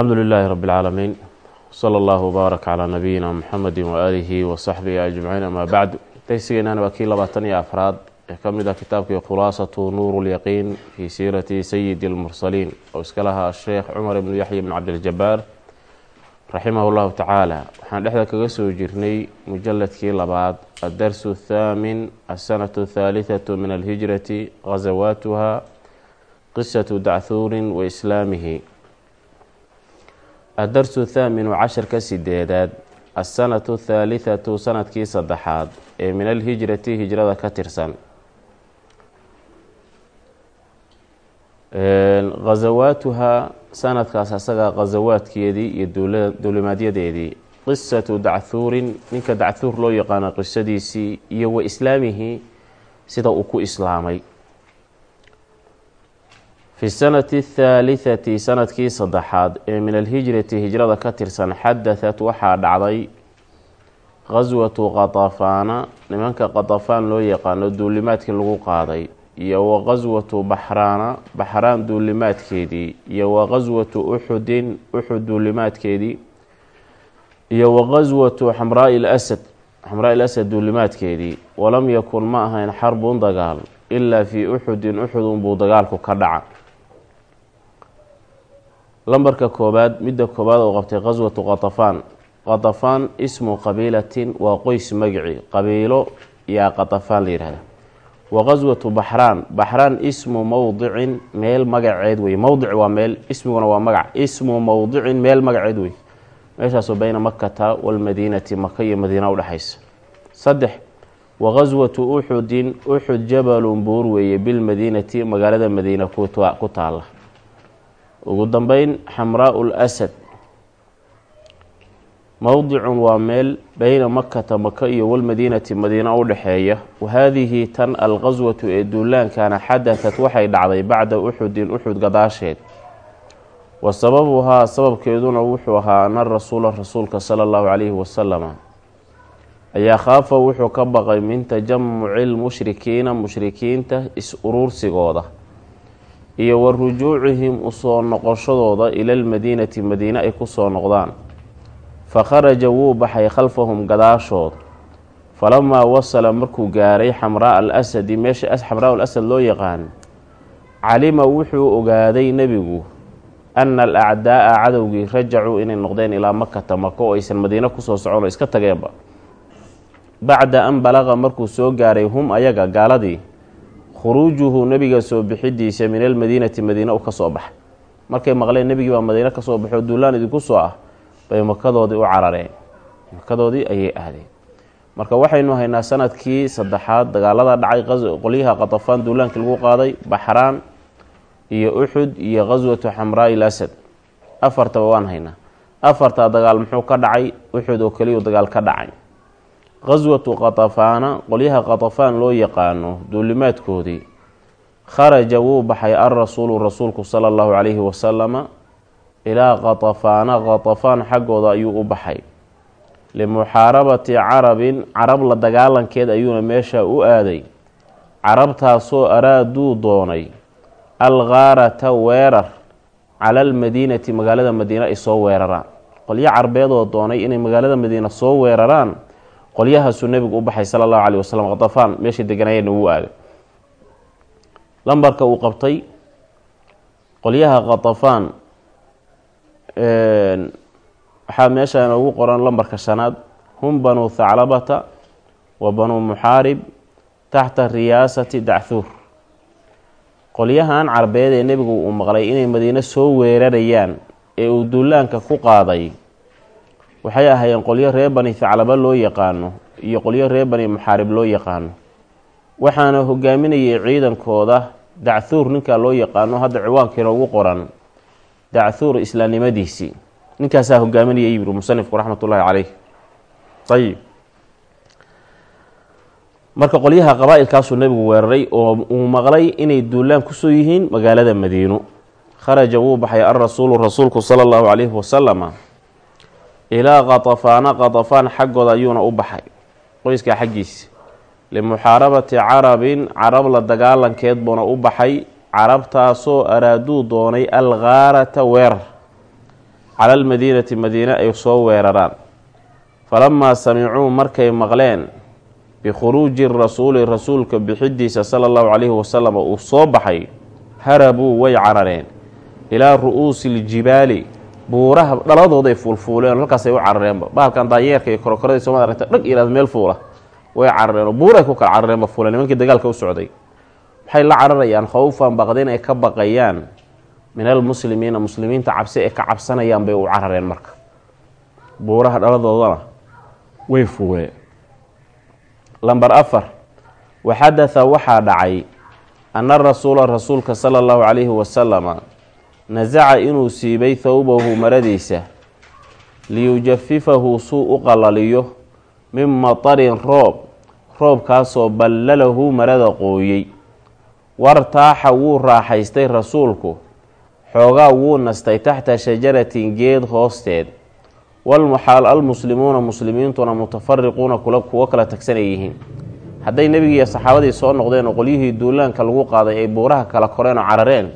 alxamdu lilaahi rabi اlcaalamiin wsala allahu wbaarak calaa nabiyina muxamedi waaalihi wasaxbihi ajmaciin amaa bacdu daysigeenana waa kii labaatan iyo afraad ee ka mid ah kitaabkii khulaasatu nuur lyaqiin fii siirati sayidi اlmursaliin oo iska lahaa sheekh cumar ibnu yaxya bn cabdiljabaar raximah llahu tacaala. Waxaan dhexda kaga soo jirnay mujaladkii labaad addarsu athaamin asanatu athaalitatu min alhijrati ghasawaatuha qisatu dacthuurin wa islaamihi addarsu thaaminu casharka sideedaad asanatu athaalitatu sannadkii saddexaad ee min alhijrati hijrada ka tirsan ghasawaatuha sanadkaas asaga ghasawaadkeedii iyo duulimaadyadeedii qisatu dacthuurin ninka dacthuur loo yaqaano qisadiisii iyo wa islaamihi sida uu ku islaamay fi sanati athaalitati sannadkii saddexaad ee min alhijrati hijrada ka tirsan xadahat waxaa dhacday qaswatu qatafaana nimanka qatafaan loo yaqaano duulimaadkii lagu qaaday iyo wa qaswatu baxraana baxraan duulimaadkeedii iyo wa qaswatu uxudin uxud duulimaadkeedii iyo wa qaswatu xamraai lasad xamraai lasad duulimaadkeedii. Walam yakun ma ahayn xarbun dagaal ilaa fii uxudin uxud unbuu dagaalku ka dhaca lambarka koobaad midda koobaad oo qabtay qaswatu qatafaan qatafaan ismu qabiilatin waa qoys magici qabiilo yaa qatafaan la yihahda wa qaswatu baxraan. Baxraan ismu mowdicin meel magaceed wey mowdic waa meel ismiguna waa magac. Ismu mowdicin meel magaceed wey meeshaasoo bayna makata walmadiinati maka iyo madiina udhexaysa saddex wa qaswatu uxudin uxud jabalun buur weeye bilmadiinati magaalada madiina ku taala ugu dambeyn xamraau lasad mowdicun waa meel beyna makata maka iyo walmadiinati madiina u dhexeeya. Wahaadihi tan alqaswatu ee duulaankana xadatat waxay dhacday bacda uxudin uxud gadaasheed. Wa sababuhaa sababkeeduna wuxuu ahaa ana rasuula rasuulka sala allahu calayhi wasalama ayaa khaafa wuxuu ka baqay min tajamuci lmushrikiina mushrikiinta is-uruursigooda iyo wa rujuucihim u soo noqoshadooda ila lmadiinati madiine ay ku soo noqdaan. Fa kharaja wuu baxay khalfahum gadaashood. Falamaa wasala markuu gaaray xamraa al asadi meesha xamraa al asad loo yaqaan calima wuxuu ogaaday nebigu ana al acdaa'a cadowgii rajacuu inay noqdeen ilaa makata maka oo aysan madiine ku soo socon oo iska tageenba. Bacda an balaqa markuu soo gaaray hum ayaga gaaladii khuruujuhu nebiga soo bixidiisa min almadiinati madiine u ka soo baxay. Markay maqleen nebigii baa madiine ka soo baxo duulaan idinku soo ah bay makadoodii u carareen. Makadoodii ayay ahdeen marka waxaynu haynaa sannadkii saddexaad dagaalada dhacay qolyaha qatafaan duulaankii lagu qaaday baxraan iyo uxud iyo qaswatu xamraai l asad. Afartaba waan haynaa. Afartaa dagaal muxuu ka dhacay? Uxud oo keliyuu dagaal ka dhacay qaswatu qatafaana qolyaha qatafaan loo yaqaano duulimaadkoodii kharaja wuu baxay alrasuulu rasuulku sala allahu calayhi wasalama ilaa qatafaana qatafaan xaggooda ayuu u baxay. Limuxaarabati carabin carab la dagaalankeed ayuuna meesha u aaday. Carabtaasoo araaduu doonay. Alghaarata weerar cala almadiinati magaalada madiine ay soo weeraraan. Qolyo carbeedoo doonay inay magaalada madiina soo weeraraan qolyahaasuu nebigu u baxay sala allahu caleyh wasalam qatafaan meeshay deganaayeenna wuu aaday. Lambarka uu qabtay qolyaha qatafaan waxaa meesha inoogu qoran lambarka shanaad. Hum banuu thaclabata wa banuu muxaarib taxta riyaasati dacthuur qolyahan carbeed ee nebigu uu maqlay inay madiine soo weerarayaan ee uu duulaanka ku qaaday waxay ahaayeen qolyo reer bani thaclaba loo yaqaano iyo qolyo reer bani muxaarib loo yaqaano. Waxaana hogaaminayay ciidankooda dacthuur ninkaa loo yaqaano hadda ciwaankiina ugu qoran dacthuur islaamnimadiisii ninkaasaa hogaaminayay yiri musanifku raxmatullaahi caleyh ayib marka qolyaha qabaa-ilkaasuu nebigu weeraray oo uu maqlay inay duulaan ku soo yihiin magaalada madiino. Kharaja wuu baxay alrasuulu rasuulku sala allahu calayhi wasalama ilaa qatafaana qatafaan xaggooda ayuuna u baxay qoyskaa xaggiisa. Limuxaarabati carabin carab la dagaalankeed buuna u baxay carabtaasoo araaduu doonay alghaarata weerar. Cala almadiinati madiine ay soo weeraraan. Falamaa samicuu markay maqleen bikhuruuji rasuuli rasuulka bixidiisa sala allahu calayhi wasalam uu soo baxay harabuu way carareen. Ilaa ru'uusi iljibaali buuraha dhaladooday fuulfuuleen halkaasay u carareenba. Bahalkan daayeerka iyo korokoradii soomad aragta dhag yihahda meel fuula. Way carareenoo buuray ku kala carareenba fuuleen nimankii dagaalka u socday waxay la cararayaan khawfan baqdin ay ka baqayaan. Min almuslimiina muslimiinta cabsi ay ka cabsanayaan bay u carareen marka. Buuraha dhaladoodana way fuuleen. Lamber afar waxadatha waxaa dhacay ana rasuula rasuulka sala allahu calayhi wasalama nasaca inuu siibay thawbahu maradiisa liyujafifahu suu u qalaliyo min matarin roob roobkaasoo ballalahu marada qooyey. Wartaaxa wuu raaxaystay rasuulku xoogaa wuu nastay taxta shajaratin geed hoosteed. Walmuxaal almuslimuuna muslimiintuna mutafariquuna kuwo kala tagsanay yihiin. Hadday nebigii iyo saxaabadii soo noqdeen oo qolyihii duulaanka lagu qaaday ay buuraha kala koreen oo carareen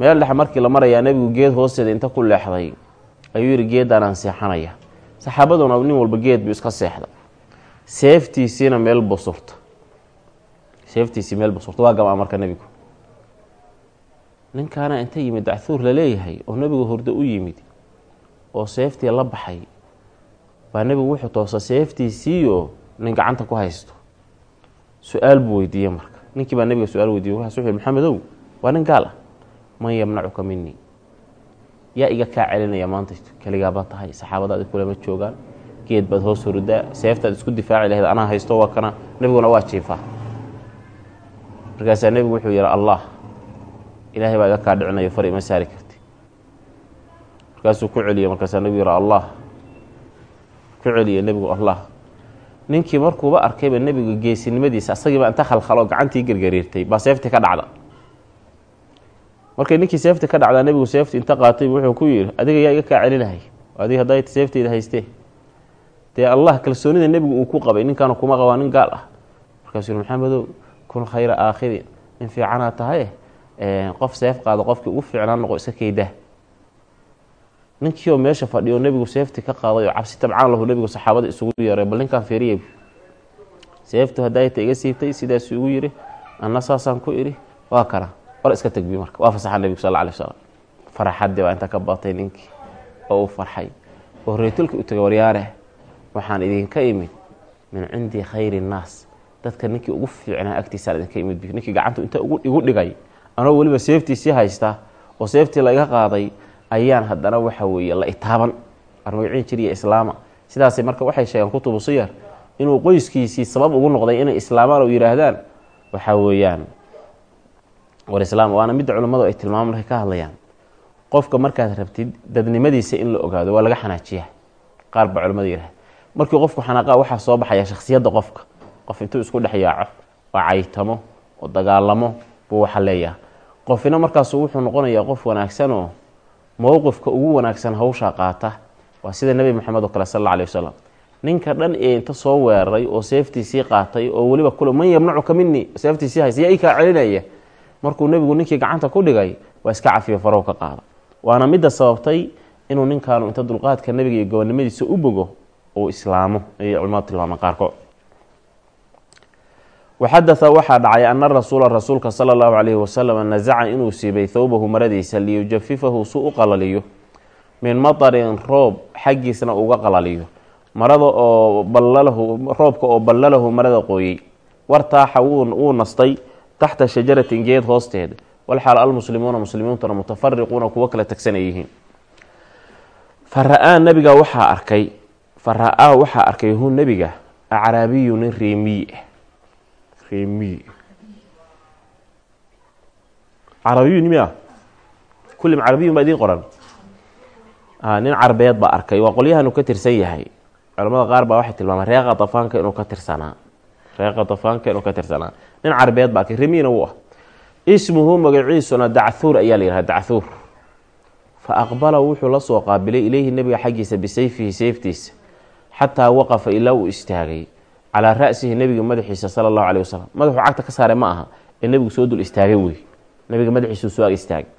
meel dhexe markii la marayaa nebigu geed hoosteeda inta ku leexday ayuu yidhi geeddaanaan seexanaya. Saxaabaduna nin walba geed buu iska seexda. Seeftiisiina meel busurta seeftiisii meel busurta waa gamaa marka nebigu. Ninkaana inta yimid dacthuur la oo nebigu hurdo u yimid oo seeftii la baxay baa nebigu wuxuu toosa seeftiisiiyo nin gacanta ku haysto. Su'aal buu weydiiyey marka. Ninkii baa nebiga su'aal weydiiye markaas wuxu maxamedow waa nin gaal ah man yamnacuka minii yaa iga kaa celinaya maanta keligaaba tahay saxaabadaadi kulama joogaan geed baad hoos hurdaa seeftaad isku difaaci lahayd anaa haysto waa kana nebiguna waa jiifaa. Markaasaa nebigu wuxuu yihi allah ilaahay baa iga kaa dhicinayo far ima saari karti. Markaasuu ku celiyey markaasaa nebigu yihi allah ku celiye nebigu allah ninkii markuuba arkayba nebiga geesinimadiisa asagiiba inta khalkhalo gacantii gergariirtay baa seeftii ka dhacda markay ninkii seefti ka dhacdaa nebigu seefti inta qaatay wuxuu ku yidhi adiga yaa iga kaa celinahay adig hadday seefteyda haystee. Dee allah kalsoonida nebigu uu ku qabay ninkaanu kuma qabaa nin gaal ah. Markaasuu yihi maxamedow kun khayra aakhidin nin fiicanaa tahay qof seef qaado qofkii ugu fiicnaa noqo iska keydaa ninkiioo meesha fadhiyo nebigu seefti ka qaaday oo cabsi tabcaan lahu nebigu saxaabada isugu yeeray bal ninkaan fiiriyay seeftu haddaayta iga siibtay sidaasuu igu yidhi anna saasaan ku idhi. Waa kana war iska tegbi marka. Waa fasaxa nebigu sal alay slam faraxaddii baa inta ka batay ninkii oo uu farxay. Oo reetulka u tegay waryaare waxaan idinka imid min cindi khayri innaas dadka ninkii ugu fiicnaa agtiisaan idinka imid ninkii gacanta inta igu dhigay anoo weliba seeftiisii haysta oo seeftii laiga qaaday ayaan haddana waxa weeye la itaaban. Armagiciin jiriya islaama. Sidaasay marka waxay sheegeen kutubu siyar inuu qoyskiisii sabab ugu noqday inay islaamaan oo yihaahdaan waxaa weeyaan war islaam waana midda culammadu ay tilmaamo markay ka hadlayaan. Qofka markaad rabtid dadnimadiisa in la ogaado waa laga xanaajiyaa. Qaar baa culamada yihahda markii qofku xanaaqa waxaa soo baxaya shakhsiyadda qofka. Qof intuu isku dhex yaaco oo caytamo oo dagaalamo buu waxa leeyaha qofina markaasu wuxuu noqonayaa qof wanaagsan mowqifka ugu wanaagsan hawshaa qaata waa sida nebi moxamed oo kale sal alla alay wasalam ninka dhan ee inta soo weeraray oo seeftiisii qaatay oo weliba kule man yamnacuka minii seeftiisii haysa yaa ii kaa celinaya markuu nebigu ninkii gacanta ku dhigay waa iska cafiyo farow ka qaada. Waana midda sababtay inuu ninkaanu inta dulqaadka nebiga iyo gobonimadiisa u bogo uu islaamo ayay culimadu tilmaamaan qaarkood. Waxadatha waxaa dhacay ana rasuula rasuulka sala allahu calayhi wasalam nasaca inuu siibay thawbahu maradiisa liyujafifahu su u qalaliyo. Min matarin roob xaggiisna uga qalaliyo. Marada oo ballalahu roobka oo ballalahu marada qooyey wartaaxa wuu nastay taxta shajaratin geed hoosteeda walxaal almuslimuuna muslimiintuna mutafariquuna kuwo kala tagsanay yihiin fara-aa nabiga waxaa arkay fara-aa waxaa arkay hu nebiga acraabiyu nin reemiyi ah reemiyi carabiyun miya kullim carabiyun baa idiin qoran nin carbeed baa arkay waa qolyahanu ka tirsan yahay culamada qaar baa waxay tilmaamay reer khatafaanka inuu ka tirsanaa reer khatafaanka inuu ka tirsanaa nin carbeed baa arkay remiyina wuu ah. Ismuhu magaciisuna dacthuur ayaa la yidhaha dacthuur fa aqbala wuxuu la qaabilay ileyhi nebiga xaggiisa bisayfihi sayftiisa xataa waqafa ilaa uu istaagay calaa ra'sihi nebiga madaxiisa sala allahu caleyh wasalam madaxuu cagta ka saare ma aha ee nebigu soo dul istaagay wey nebiga madaxiisuu soo ag istaagay.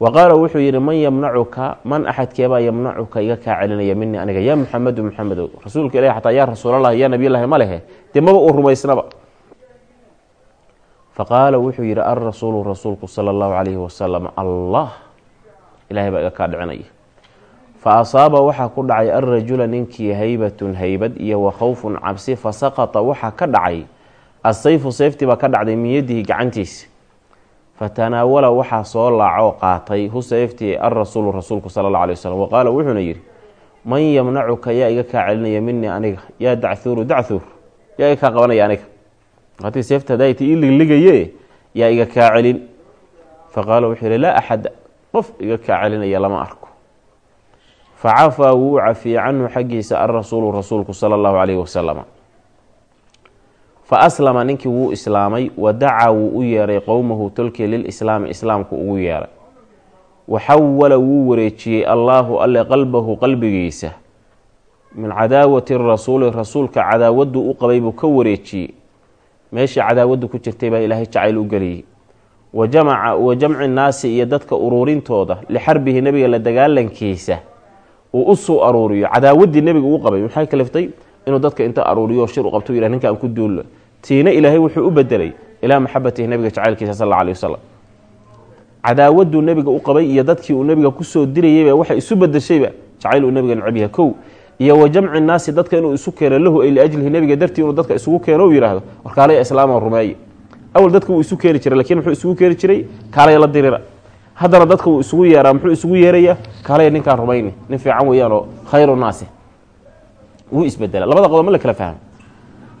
Wa qaala wuxuu yidhi man yamnacuka man axadkeebaa yamnacuka iga kaa celinaya minii aniga. Yaa muxamedu muxamedow rasuulka ilahi xataa yaa rasuulallahi yaa nabiyllahi ma lehe. Dee maba uu rumaysnaba faqaala wuxuu yidhi alrasuulu rasuulku sala allahu calayhi wasalam allah. Ilahay baa iga kaa dhicinaya fa asaaba waxaa ku dhacay alrajula ninkii haybatun haybad iyo wa khawfun cabsi fa saqata waxaa ka dhacay asayfu sayftii baa ka dhacday min yadihi gacantiisa fatanaawala waxaa soo laacoo qaatay hu sayftii alrasuulu rasuulku sala alla alay wasalam wa qaala wuxuuna yidhi man yamnacuka yaa iga kaa celinaya minii aniga yaa dacthuuru dacthuur yaa iga kaa qabanaya aniga hatii seefta hadaayta ii ligligaye yaa iga kaa celin faqaala wuxuu yihi laa axada qof iga kaa celinaya lama arko. Facafaa wuu cafiyey canhu xaggiisa alrasuulu rasuulku sala allahu calayhi wasalama fa aslama ninkii wuu islaamay wa dacaa wuu u yeeray qowmahu tolkii lilislaami islaamku ugu yeeray. Waxawala wuu wareejiyey allaahu alle qalbahu qalbigiisa. Min cadaawati rasuuli rasuulka cadaawaddu u qabay buu ka wareejiyey meeshii cadaawaddu ku jirtay baa ilaahay jacayl u geliyey. Wa jamaca wa jamci nnaasi iyo dadka uruurintooda lixarbihi nebiga la dagaalankiisa uu u soo aruuriyo. Cadaawaddii nebiga uu qabay maxay kaliftay? Inuu dadka inta aruuriyo shir u qabto yidhah ninka aan ku duullo. Tiina ilaahay wuxuu u bedelay ilaa maxabatihi nebiga jacaylkiisa sal alla alay wasalam cadaawadduu nebiga u qabay iyo dadkii uu nebiga ku soo dirayeyba waxay isu bedeshayba jacayl uu nebiga necab kow iyo wa jamci nnaasi dadka inuu isu keeno lahu ay liajlihi nebiga dartii inuu dadka isugu keeno u yidhaahdo war kaalaya islaama rumeeye awal dadka wuu isu keeni jiray lakiin muxuu isugu keeni jiray? Kaalaya la dirira. Haddana dadka wuu isugu yeeraa muxuu isugu yeerayaa kaalaya ninkaan rumayni nin fiican weeyaanoo khayru naasi wuu isbedela labada qodob ma la kala fahmo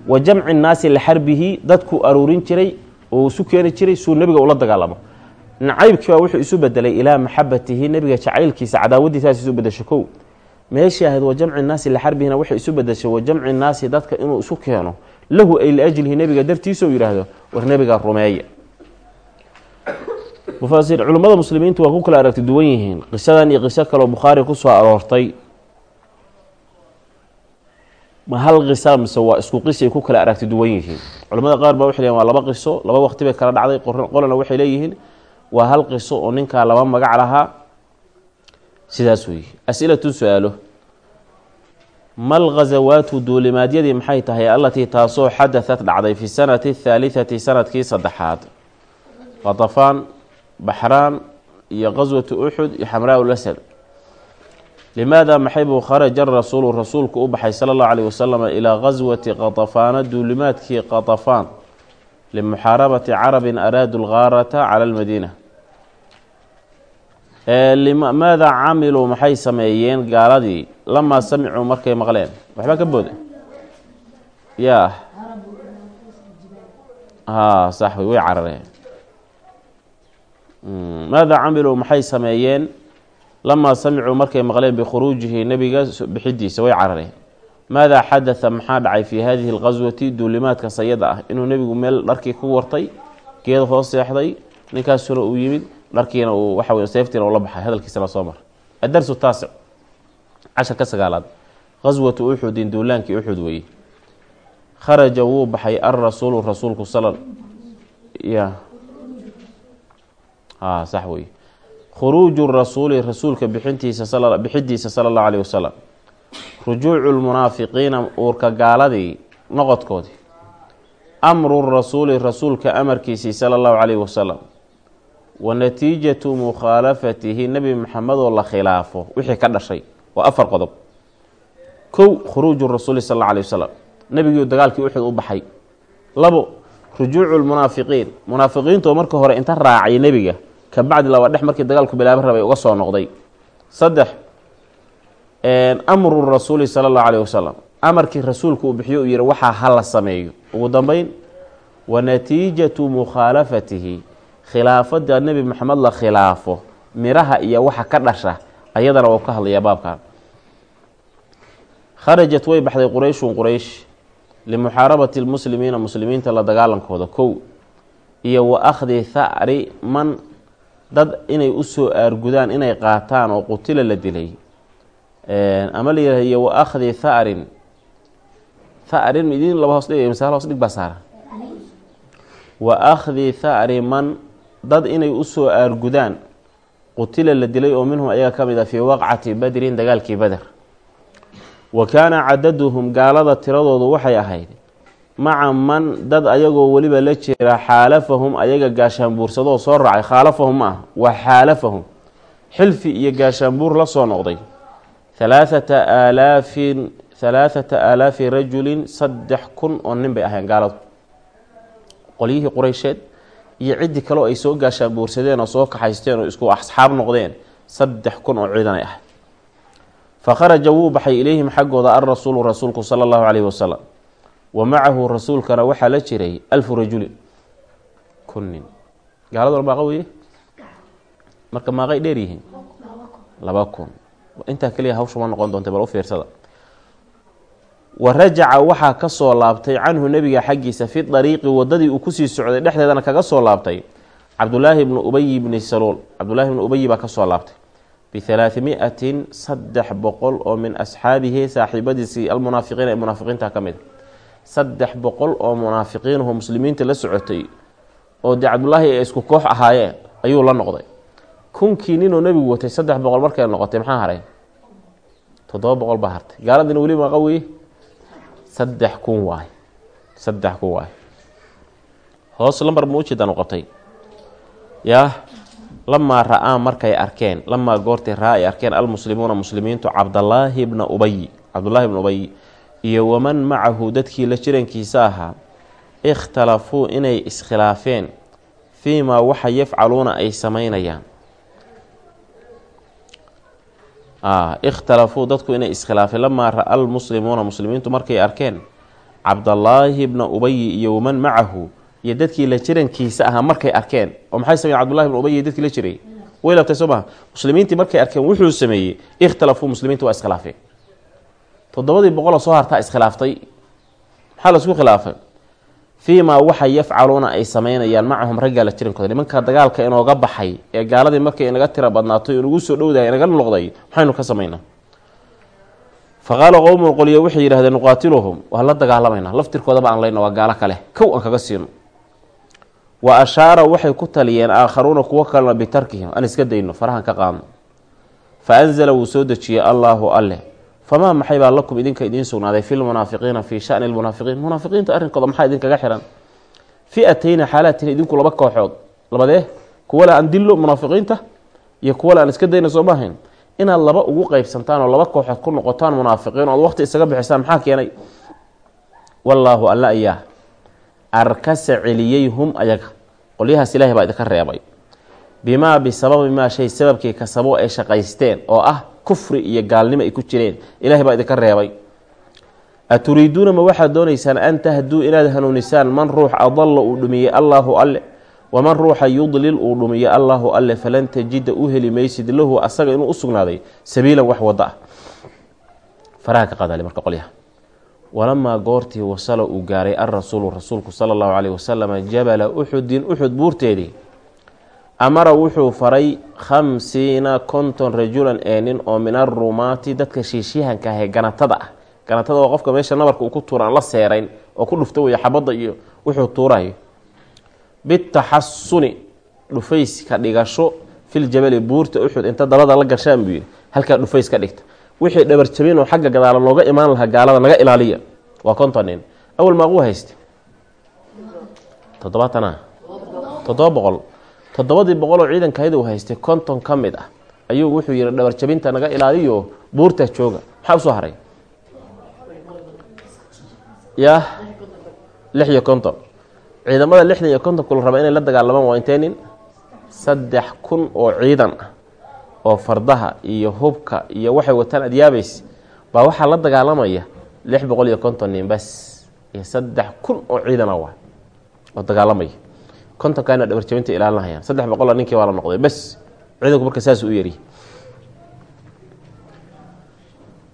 wa nnaasi lixarbihi dadku aruurin jiray oo isu keeni jiray suu nebiga ula dagaalamo. Nacaybkii baa wuxuu isu bedelay ilaa maxabatihi nebiga jacaylkiisa cadaawaddiisaas isu bedesho kow meeshii ahayd wa jamci nnaasi lixarbihina waxay isu bedeshay wa jamci nnaasi dadka inuu isu keeno. Lahu ay liajlihi nebiga dartiisa u yidhaahdo war nebiga rumeeya. Culimmada muslimiintu waa ku kala aragti duwan yihiin. Qisadan iyo qiso kaloo bukhaari ku soo aroortay. Ma hal qisa mise waa isku qisay ku kala aragti duwan yihiin? Culimmada qaar baa waxay leeyihiin waa laba qiso laba waqti bay kala dhacday qolana waxay leeyihiin. Waa hal qiso oo ninkaa laba magac lahaa sidaas weeye. As-ilatu su'aalo. Mal ghasawaatu duulimaadyadii maxay tahay allatii taasoo xadathad dhacday fi sanati athaalitati sannadkii saddexaad? Qatafaan baxraan iyo qaswatu uxud iyo xamraa ulasad limaada maxay buu kharaja rasuulu rasuulku u baxay sala allahu alayh wasalam ilaa qaswati qatafaana duulimaadkii qatafaan limuxaarabati carabin araadu lgaarata cala almadiina maada camiluu maxay sameeyeen gaaladii? Lamaa samicuu markay maqleen. Waxbaa ka booda yaa haa sax wey way carareen. Maada camiluu maxay sameeyeen? Lamaa samicuu markay maqleen bikhuruujihi nebiga bixidiisa. Way carareen. Maada xadatha maxaa dhacay fii hadihi alqaswati duulimaadka sayada ah. Inuu nebigu meel dharkii ku wartay geed hoos seexday ninkaasuna uu yimid dharkiina uu waxa wey seeftiina ula baxay hadalkiisana soo mar. Adarsu taasic casharka sagaalaad qaswatu uxudin duulaankii uxud weeye kharaja wuu baxay alrasuulu rasuulku sala ya. A sax weye khuruuju rasuuli rasuulka bixintiisa bixidiisa sala allahu alayh wasalam rujuucu lmunaafiqiina uurka gaaladii noqodkoodii. Amru rasuuli rasuulka amarkiisii sala allahu calayhi wasalam wa natiijatu mukhaalafatihi nebi maxamedoo la khilaafo wixii ka dhashay waa afar qodob. Kow khuruuju rasuuli sal alla alay wasalam nebigiiu dagaalkii uxud u baxay. Labo rujuucu lmunaafiqiin munaafiqiintoo marka hore inta raacay nebiga kabacdi laba dhex markii dagaalku bilaaba rabay uga soo noqday. Saddex amru rasuuli sala allahu alayh wasalam amarkii rasuulku uu bixiyo uu yihi waxaa hala sameeyo. Ugu dambeyn wa natiijatu mukhaalafatihi khilaafada nebi maxamed la khilaafo miraha iyo waxa ka dhasha ayadana wau ka hadlayaa baabkan kharajat way baxday qurayshun quraysh limuxaarabati lmuslimiina muslimiinta la dagaalankooda kow. Iyo wa akhdi tha'ri man dad inay u soo aargudaan inay qaataan oo qutila la dilay. Ama la yihah iyo wa akhdi tha'rin. Tha'rin idin laba hoos dhig masaal hoos dhig baa saara. Wa akhdi tha'ri man dad inay u soo aargudaan qutila la dilay oo minhum ayaga ka mid a fii waqcati badrin dagaalkii bader wa kaana cadaduhum gaalada tiradoodu waxay ahayd maca man dad ayagoo weliba la jira xaalafahum ayaga gaashaanbuursadoo soo raacay khaalafahum ma ah wa xaalafahum. Xilfi iyo gaashaanbuur la soo noqday. Halaathata aalaafin halaathata aalaafi rajulin saddex kun oo nin bay ahayn gaaladu. Qolyihii qureysheed iyo ciddii kaleo ay soo gaashaanbuursadeen oo soo kaxaysteen oo isku asxaab noqdeen saddex kun oo ciidan ay ahayd fa kharaja wuu baxay ilayhim xaggooda alrasuulu rasuulku sala allahu caleyhi wasalam wa macahu rasuulkana waxaa la jiray alfu rajulin kun nin gaaladuna maaqa weye marka maaqay dheer yihiin? Laba kun. Intaa keliya hawsha ma noqon doonta bal u fiirsada wa rajaca waxaa ka soo laabtay canhu nebiga xaggiisa fi dariiqi wadadii uu ku sii socday dhexdeedana kaga soo laabtay cabdulaahi bnu ubayi bni saluul. Cabdulaahi bnu ubayi baa ka soo laabtay. Bihalaathimiatin saddex boqol oo min asxaabihi saaxiibadiisii almunaafiqiin ee munaafiqiinta ka mid. Saddex boqol oo munaafiqiinhu muslimiinta la socotay oo dee cabdulaahi ay isku koox ahaayeen ayuu la noqday. Kunkii ninoo nebigu watay saddex boqol markay noqotay maxaa haray? Toddoba boqol baa hartay. Gaaladiina weli maqa weye saddex kun waay. Saddex kun waay. Hoos lambar ma ujeedaan u qabtay? Yaa lamaa ra'aa markay arkeen lamaa goortay raa ay arkeen almuslimuuna muslimiintu cabdallaahi bna ubayi cabdullaahi bna ubayi iyo waman macahu dadkii la jirankiisa ahaa ikhtalafuu inay iskhilaafeen fii maa waxa yafcaluuna ay samaynayaan ikhtalafuu dadku inay iskhilaafeen. Lamaa ra'a almuslimuuna muslimiintu markay arkeen cabdallaahi bna ubayi iyo waman macahu iyo dadkii la jirankiisa ahaa markay arkeen. Oo maxay sameyen cbdullahi bna ubayi dadkii la jiray. Way labtay soo maha muslimiintii markay arkeen wuxuu sameeyey ikhtalafuu muslimiintu waa iskhilaafeen. Toddobadii boqoloo soo hartaa iskhilaaftay maxaa la isku khilaafay fii maa waxa yafcaluuna ay sameynayaan macahum raggaa la jirankooda nimanka dagaalka inooga baxay ee gaaladii markay inaga tira badnaato inagu soo dhowdahay inaga noqday maxaynu ka samaynaa fa qaala qowmun qolyo waxay yidhahdeen nuqaatiluhum. Waan la dagaalamaynaa. Laftirkoodaba aan leyna waa gaalo kale. Kow aan kaga siino. Wa ashaara waxay ku taliyeen aakharuuna kuwo kalena bitarkihim. Aan iska dayno farahan ka qaadno. Fa anzala wuu soo dejiyey allaahu alleh famaa maxay baa lakum idinka idiin sugnaaday fi lmunaafiqiina fii shani lmunaafiqiin munaafiqiinta arrinkooda maxaa idinkaga xihan fiatayna xaalatin idinku laba kooxood labadee kuwale aan dillo munaafiqiinta iyo kuwale aan iska dayna soo maahayn inaad laba ugu qeybsantaan oo laba kooxood ku noqotaan munaafiqiin ood waqti isaga bixisaan maxaa keenay wallaahu alla ayaa arkasa celiyey hum ayaga qolyahaas ilaahay baa idinka reebay bimaa bisababi maa shay sababkii kasabo ay shaqaysteen oo ah kufri iyo gaalnimo ay ku jireen. Ilaahay baa idinka reebay. Aturiiduuna ma waxaad doonaysaan an tahduu inaad hanuunisaan? Man ruux adalla uu dhumiyey allaahu alle waman ruuxa yudlil uu dhumiyo allaahu alle falan tajida u heli maysid lahu asaga inuu u sugnaaday sabiilan wax wada ah. Faraha ka qadali marka qolyaha. Walamaa goortii wasala uu gaaray alrasuulu rasuulku sala allahu caleyhi wasalama jabala uxudin uxud buurteedii amara wuxuu faray khamsiina konton rajulan ee nin oo min arumaati dadka shiishyahanka ahee ganatada ah. Ganatada oo qofka meesha nabarka uu ku tuura aan la seerayn oo ku dhufta weya xabadda iyo wuxuu tuurayo. Bitaxasuni dhufays ka dhigasho filjabali buurta uxud inta dabada la gashaan buu yidhi halkaa dhufays ka dhigta. Wixii dhabarjabin oo xagga gadaala looga imaan lahaa gaalada naga ilaaliya waa konton nin. Awal maaquu hayste toddobaatana. Toddoba boqol toddobadii boqoloo ciidankayda uu haystay konton ka mid ah ayuu wuxuu yihi dhabarjabinta naga ilaaliyo buurta jooga. Maxaa u soo haray? Yaa lix iyo konton. Ciidamada lixdan iyo konton kula raba inay la dagaalamaan waa intee nin saddex kun oo ciidan ah oo fardaha iyo hubka iyo waxay wataan adyaabays baa waxaa la dagaalamaya lix boqol iyo konton nin bas. Iyo saddex kun oo ciidana waa oo dagaalamaya kontonkaana dhabarjabinta ilaalinahayaan saddex boqola ninkii waa la noqday. Bas ciidanku marka saas u yari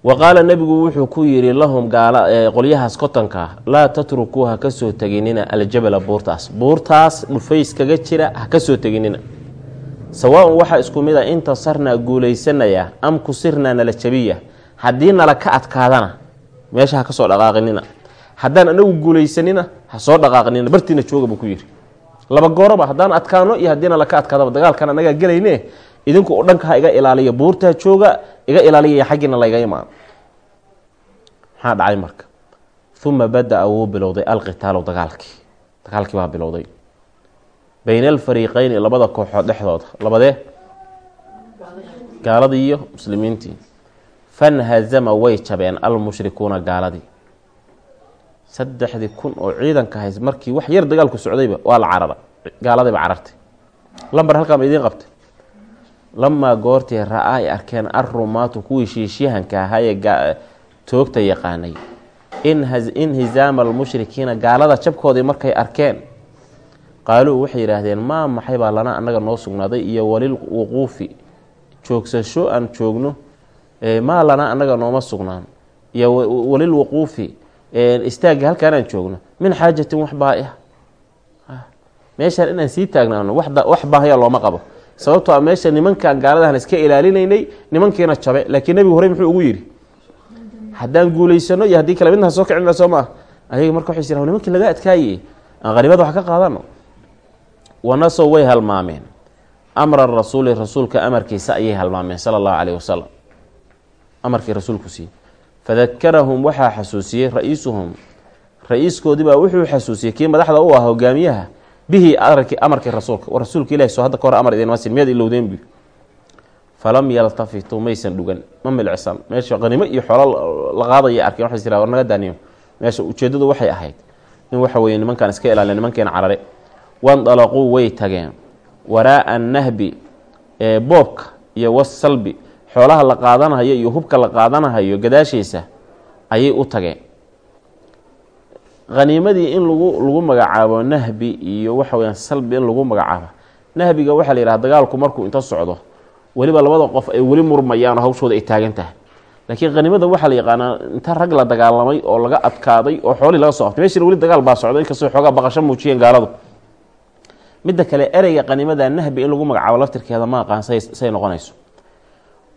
wa qaala nebigu wuxuu ku yidhi lahum gaala qolyahaas kotonka laa tatrukuu ha ka soo teginina aljabala buurtaas. Buurtaas dhufays kaga jira ha ka soo teginina. Sawaa-un waxaa isku mid a intasarnaa guulaysanaya am kusirnaa nala jabiya. Haddii nala ka adkaadana meesha ha ka soo dhaqaaqinina. Haddaan anagu guulaysanina ha soo dhaqaaqinina. Bartiina jooga buu ku yidhi laba gooroba haddaan adkaano iyo haddii nala ka adkaadaba dagaalkan anagaa gelayne idinku u dhanka ha iga ilaaliya buurtaa jooga iga ilaaliyaya xaggiina layga imaan. Maxaa dhacay marka? Uma bada-a wuu bilowday alqitaalu dagaalkii. Dagaalkii baa bilowday. Bayna alfariiqeyni labada kooxood dhexdooda. Labadee? Gaaladii iyo muslimiintii. Fanhazama way jabeen almushrikuuna gaaladii saddexdii kun oo ciidanka hays markii wax yar dagaalku socdayba waa la carara gaaladiiba carartay. Lambar halkaa ma idiin qabtay. Lamaa goortii ra'a ay arkeen arrumaatu kuwii shiishyahanka ahaayee toogta yaqaanay. Inhizaama almushrikiina gaalada jabkoodii markay arkeen. Qaaluu waxay yidhaahdeen maa maxay baa lana annaga noo sugnaaday iyo walil wuquufi? Joogsasho aan joogno maa lana annaga nooma sugnaan? Iyo walil wuquufi istaagga halkaanaan joogno. Min xaajatin wax baaia meeshaan inaan sii taagnaano wax baahaya looma qabo. Sababtoo a meesha nimankan gaaladahan iska ilaalinaynay nimankiina jabe. Laakiin nebigu horey muxuu ugu yidhi haddaan guulaysano iyo haddii kale midnaha soo kicina soo maa ayaga marka waxay siraan nimankii laga adkaaye. Aan qhanimada wax ka qaadano. Wanasow way halmaameen. Amra rasuuli rasuulka amarkiisa ayay halmaameen sala allahu caleyhi wasalam amarkii rasuulku siiyey fadakarahum waxaa xasuusiyey ra'iisuhum. Ra'iiskoodii baa wuxuu xasuusiyey kii madaxda u ah hogaamiyaha bihi amarkii rasuulka rasuulka ilahi soo hadda ka hor amar idinma sin miyaad ilowdeen bu falam yaltafituu maysan dhugan. Ma milcisan meesha qanimo iyo xoolo la qaadaya arkeen waxay tiraa war naga daaniyo. Meesha ujeeddadu waxay ahayd in waxa weeye nimankan iska ilaaliya nimankeena carare. Wandalaquu way tageen. Waraa'a nahbi ee boobka iyo wasalbi xoolaha la qaadanahayo iyo hubka la qaadanahayo gadaashiisa ayay u tageen. Haniimadii in lagu lagu magacaabo nahbi iyo waxa weyaan salbi in lagu magacaabo nahbiga waxaa la yidhaha dagaalku markuu inta socdo weliba labada qof ay weli murmayaan oo hawshooda ay taagan tahay. Laakiin hanimada waxaa la yaqaanaa inta rag la dagaalamay oo laga adkaaday oo xoolihii laga soo qabtay meeshina weli dagaal baa socda inkastoo xoogaa baqasho muujiyeen gaaladu. Midda kale ereyga qanimada nahbi in lagu magacaabo laftirkeeda ma aqaan say noqonayso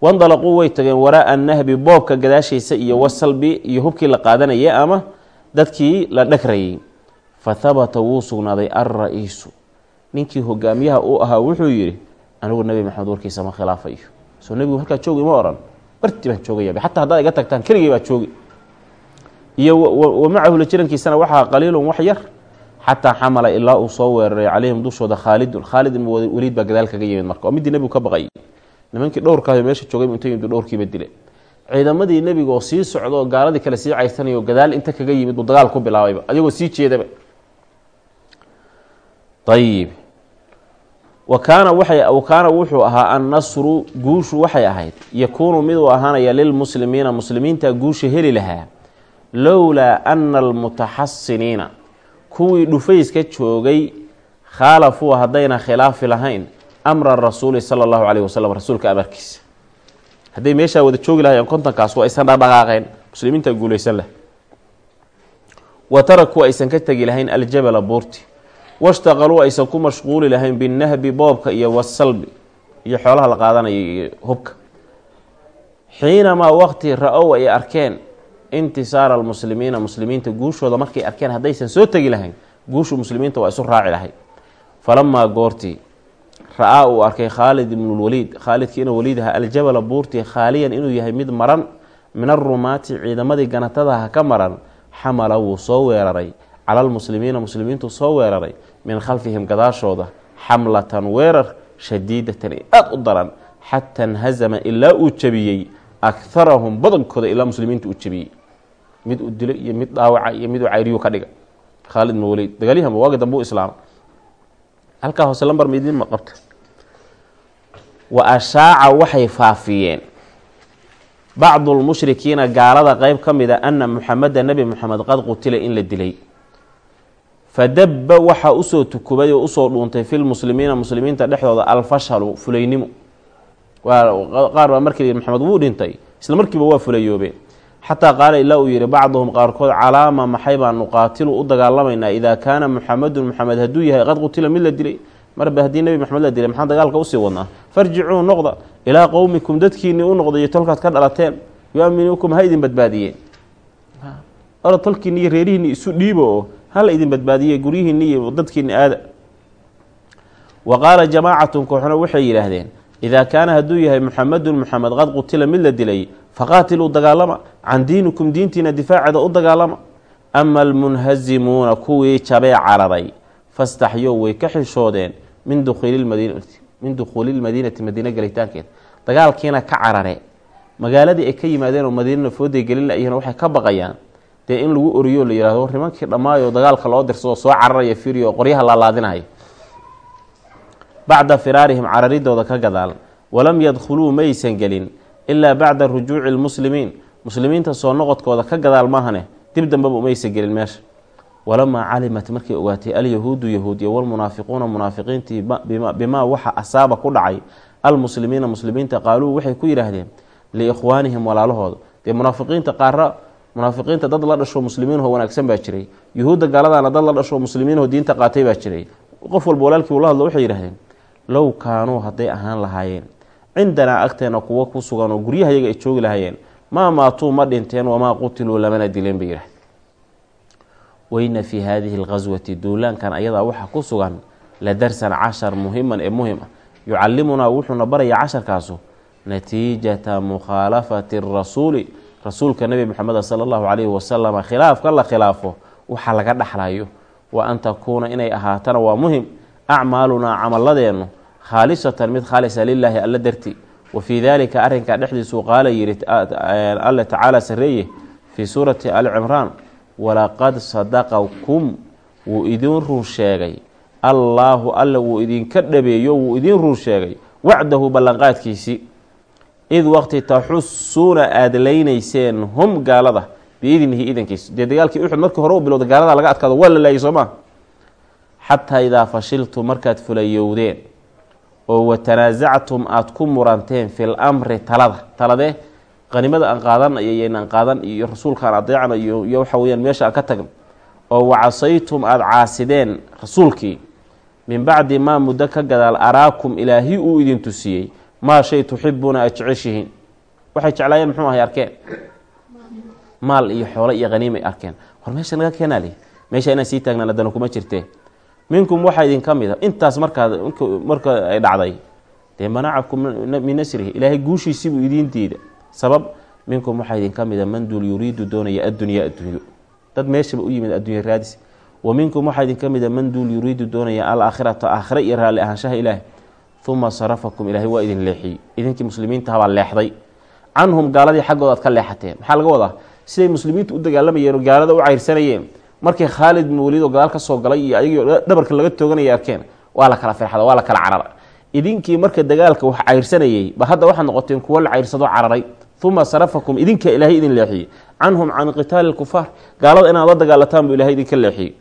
wandalaquu way tageen waraa'a nahbi boobka gadaashiisa iyo wasalbi iyo hubkii la qaadanayay ama dadkii la dhagrayay fa habata wuu sugnaaday alra-iisu ninkii hogaamiyaha uu ahaa wuxuu yidhi anigu nebi maxamed warkiisa ma khilaafayo soo nebigu halkaa joogi ma ohan barti baan joogaya xataa haddaad iga tagtaan keligay baa joogi iyo wa macahu la jirankiisana waxaa qaliilun wax yar xataa xamala ilaa uu soo weeraray calayhim dushooda khaalidun khaalid ibn baa gadaal kaga yimid marka oo midii nebigu ka baqayay nimankii dhowrkaayo meesha joogay inta yimid dhowrkiiba dile ciidamadii nebiga oo sii socda oo gaaladii kale sii caysanayo gadaal inta kaga yimid buu dagaal ku bilaabayba ayagoo sii jeedaba ayib wa kaana waxay kaana wuxuu ahaa annasru guushu waxay ahayd. Yakuunu miduu ahaanaya lilmuslimiina muslimiinta guusha heli lahaa. Lowlaa ana almutaxasiniina kuwii dhufayska joogay khaalafuu haddayna khilaafi lahayn amra rasuuli sala allahu caleyhi wasalam rasuulka amarkiisa hadday meeshaa wada joogi lahayeen kontonkaas waa aysan dhaqdhaqaaqeen muslimiinta guulaysan leh wa tarakuu aysan ka tegi lahayn aljabala buurti washtaqaluu aysan ku mashquuli lahayn binahbi boobka iyo wasalbi iyo xoolaha la qaadanaya iyo hubka xiinamaa waqti ra'ow ay arkeen intisaara almuslimiina muslimiinta guushooda markay arkeen haddaysan soo tegi lahayn guushu muslimiinta waa isu raaci lahayd falamaa goortii ra'aa uu arkay khaalid ibnulwaliid khaalidkii inuu waliid ahaa aljabala buurtii khaaliyan inuu yahay mid maran min arumaati ciidamadii ganatadaha ka maran xamala wuu soo weeraray. Cala almuslimiina muslimiintu soo weeraray. Min khalfihim gadaashooda xamlatan weerar shadiidatan aada u daran. Xataa nhazama ilaa uu jabiyey akharahum badankooda ilaa muslimiinta uu jabiyey mid uu dilo iyo mid dhaawaca iyo mid uu cayriyu ka dhiga. Khaalid ibn waliid dagaalyahanba waagi dambe u islaama halkaa hoose lambar ma idiin maqabta wa ashaaca waxay faafiyeen. Bacdu lmushrikiina gaalada qeyb ka mida ana muxameda nebi moxamed qad qutila in la dilay. Fadabba waxaa u soo tukubay oo u soo dhuuntay filmuslimiina muslimiinta dhexdooda alfashalu fulaynimo qaar baa markii maxamed wuu dhintay isla markiiba waa fulayoobeen xataa qaala ilaa uu yihi bacduhum qaarkood calaama maxay baan nuqaatilu u dagaalamaynaa idaa kaana muxamedun muxamed hadduu yahay qad qutila mid la dilay marba haddii nebi maxamed la dilay maxaa dagaalka u sii wadnaa? Farjicuu noqda ilaa qowmikum dadkiinii u noqda iyo tolkaad ka dhalateen yu-aminukum ha idin badbaadiyeen. Ora tolkiini iyo reerihiinni isu dhiibo oo hala idin badbaadiye guryihiinni iyo dadkiini aada. Wa qaala jamaacatun kooxna waxay yidhaahdeen idaa kaana hadduu yahay muxamedun muxamed qad qutila mid la dilay faqaatiluu dagaalama can diinikum diintiina difaaceeda u dagaalama ama almunhazimuuna kuwii jabee cararay fastaxyow way ka xishoodeen min dukhuulilmadiinati dukhuuli lmadiinati madiine gelitaankeeda dagaalkiina ka carare magaaladii ay ka yimaadeen oo madiinana fooday gelin layihiin waxay ka baqayaan dee in lagu oriyo la yihahdo war nimankii dhammaayo dagaalka loo dirsado soo cararaya firiyo qoryaha laalaadinaya bacda firaarihim cararidooda ka gadaal walam yadkhuluu maysan gelin ilaa bacda rujuuci lmuslimiin muslimiinta soo noqodkooda ka gadaal maahane dib dambeba umaysan gelin meesha. Walamaa calimat markay ogaatay alyahuudu yahuudiya walmunaafiquuna munaafiqiintii bimaa waxa asaaba ku dhacay almuslimiina muslimiinta qaaluu waxay ku yidhaahdeen liikhwaanihim walaalahooda. Dee munaafiqiinta qaara munaafiqiinta dad la dhasho muslimiinho wanaagsan baa jiray. Yuhuudda gaaladana dad la dhasho muslimiinho diinta qaatay baa jiray. Qof walba walaalkii ula hadlo waxay yidhahdeen low kaanuu hadday ahaan lahaayeen cindanaa agteena kuwo ku sugan oo guryahayaga ay joogi lahaayeen maa maatuu ma dhinteen wamaa qutiluu lamana dileen bay yidhahdeen weyna fii haadihi alqaswati duulaankan ayadaa waxaa ku sugan la darsan cashar muhiman ee muhiim ah yucallimunaa wuxuuna barayaa casharkaasu natiijata mukhaalafati rasuuli rasuulka nebi moxameda sala allahu calayhi wasalama khilaafka la khilaafo waxa laga dhaxlayo wa an takuuna inay ahaatana waa muhiim acmaalunaa camaladeennu khaalisatan mid khaalisa lilaahi alla darti wa fii daalika arrinkaa dhexdiisuu qaala yidhi alle tacaala sareeye fii suurati ali cimraan walaqad sadaqakum wuu idin run sheegay. Allaahu alle wuu idinka dhabeeyo wuu idin run sheegay. Wacdahu ballanqaadkiisii id waqti taxusuuna aada leynayseen hum gaalada biidnihi idankiisa. Dee dagaalkii uxud markii hore u bilowda gaalada laga adkaado waa la laayay soo maa xataa idaa fashiltum markaad fulayowdeen oo watanaasactum aada ku muranteen fil amri talada. Taladee qanimada aan qaadan iyo yaynaan qaadan iyo rasuulkaan adeecna iyo waxa weyaan meesha aan ka tagno oo wacasaytum aada caasideen rasuulkii. Min bacdi maa muddo ka gadaal araakum ilaahi uu idin tusiyey. Maa shay tuxibuuna aad jeceshihiin. Waxay jeclaayeen muxuu ahay arkeen? Maal iyo xoolo iyo haniimay arkeen. War meesha naga keenaa li meesha inaan sii taagnaan haddana kuma jirtee minkum waxaa idin ka mid a intaas markaad marka ay dhacday dee manacakum min nasrihi ilaahay guushiisiibuu idiin diida sabab minkum waxaa idin ka mid a man duul yuriidu doonaya addunyaa addunyo dad meeshaba u yimid addunya raadis. Wa minkum waxaa idin ka mid a man duul yuriidu doonaya alaakhirata aakhira iyo raalli ahaanshaha ilaahi uma sarafakum ilaahay waa idin leexiyey. Idinkii muslimiintahabaa leexday. Canhum gaaladii xaggooda ka leexateen. Maxaa laga wadaa? Siday muslimiintu u dagaalamayeen oo gaalada u cayrsanayeen markii khaalid bin waliid oo gadaal ka soo galay iyo ayagii dhabarka laga tooganaya arkeen waa la kala firxada waa la kala carara idinkii marka dagaalka wax cayrsanayey ba hadda waxaad noqoteen kuwo la cayrsado cararay. Uma sarafakum idinka ilaahay idin leexiyey canhum can qitaali lkufaar gaalada inaad la dagaalataan buu ilahay idinka leexiyey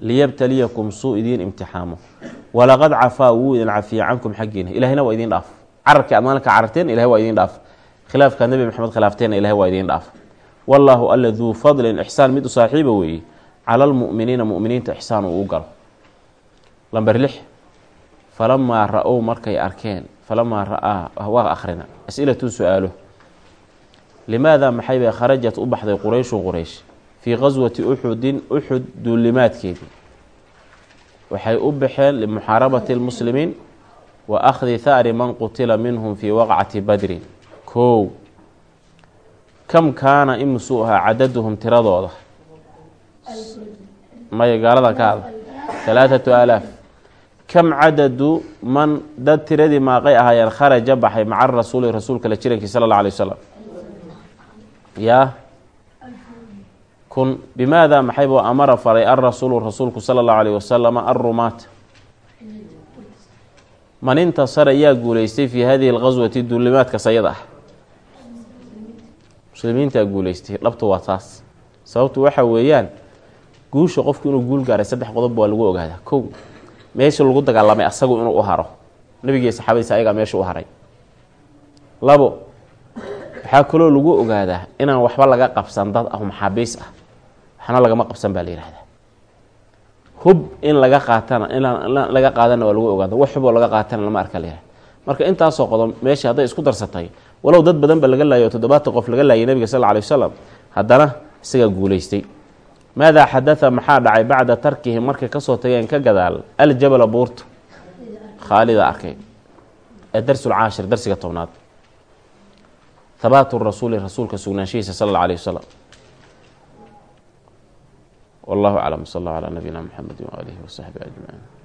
liyabtaliyakum suu idiin imtixaamo. Walaqad cafaa wuu idin cafiya cankum xaggiina. Ilahayna waa idiin dhaaf. Cararkii aad maalinka cararteen ilahay waa idiin dhaaf. Khilaafkaad nebi maxamed khilaafteena ilahay waa idiin dhaaf wallaahu alla duu fadlin ixsaan mid u saaxiiba weeye cala almu'miniina mu'miniinta ixsaan uu u galo. Lamber lix. Falamaa ra'ow markay arkeen falamaa ra'aa waa akhrina. As-ilatun su'aalo limaada maxay bay kharajat u baxday qurayshun quraysh? Fii qaswati uxudin uxud duulimaadkeedii waxay u baxeen limuxaarabati lmuslimiin wa akhdi tha'ri man qutila minhum fii waqcati badrin. Kow kam kaana imisuu ahaa cadaduhum tiradooda? Maya gaaladan ka hadla. Halaathatu aalaaf kam cadadu man dad tiradii maaqay ahaayeen kharaja baxay maca rasuuli rasuulka la jirankii sala alla alay wasalam yaa kun bimaada maxaybuu amara faray alrasuulu rasuulku sala allahu alayh wasalama alrumaat man intasara yaa guuleystay fii hadihi alqaswati duulimaadka sayada ah muslimiintaa guuleystay dhabtu waa taas. Sababtu waxa weeyaan guusha qofku inuu guul gaaray saddex qodob waa lagu ogaadaa kow meesha lagu dagaalamay asagu inuu u haro. Nabigiiyo saxaabadiisa ayagaa meesha u haray. Labo waxaa kaloo lagu ogaadaa inaan waxba laga qabsan dad ah maxaabiis ah. Waxna lagama qabsan baa la yihahdaa hub in laga qaatana in laga qaadana waa lagu ogaada. Wax huboo laga qaatana lama arka la yihahda marka intaasoo qodob meesha hadday isku darsatay walow dad badan ba laga laayo oo toddobaatan qof laga laayay nabiga sal alay wasalam haddana isagaa guuleystay maadaa xadaa maxaa dhacay bacda tarkihim markay ka soo tageen ka gadaal aljabala buurta. Khaalida arkay adarsu lcaashir darsiga tobnaad. Habaatu rasuuli rasuulka sugnaanshihiisa sala alla alayh wasalam wallahu aclam sal allahu calaa nabiyina mxamedi waaalihi wasaxbi ajmaciin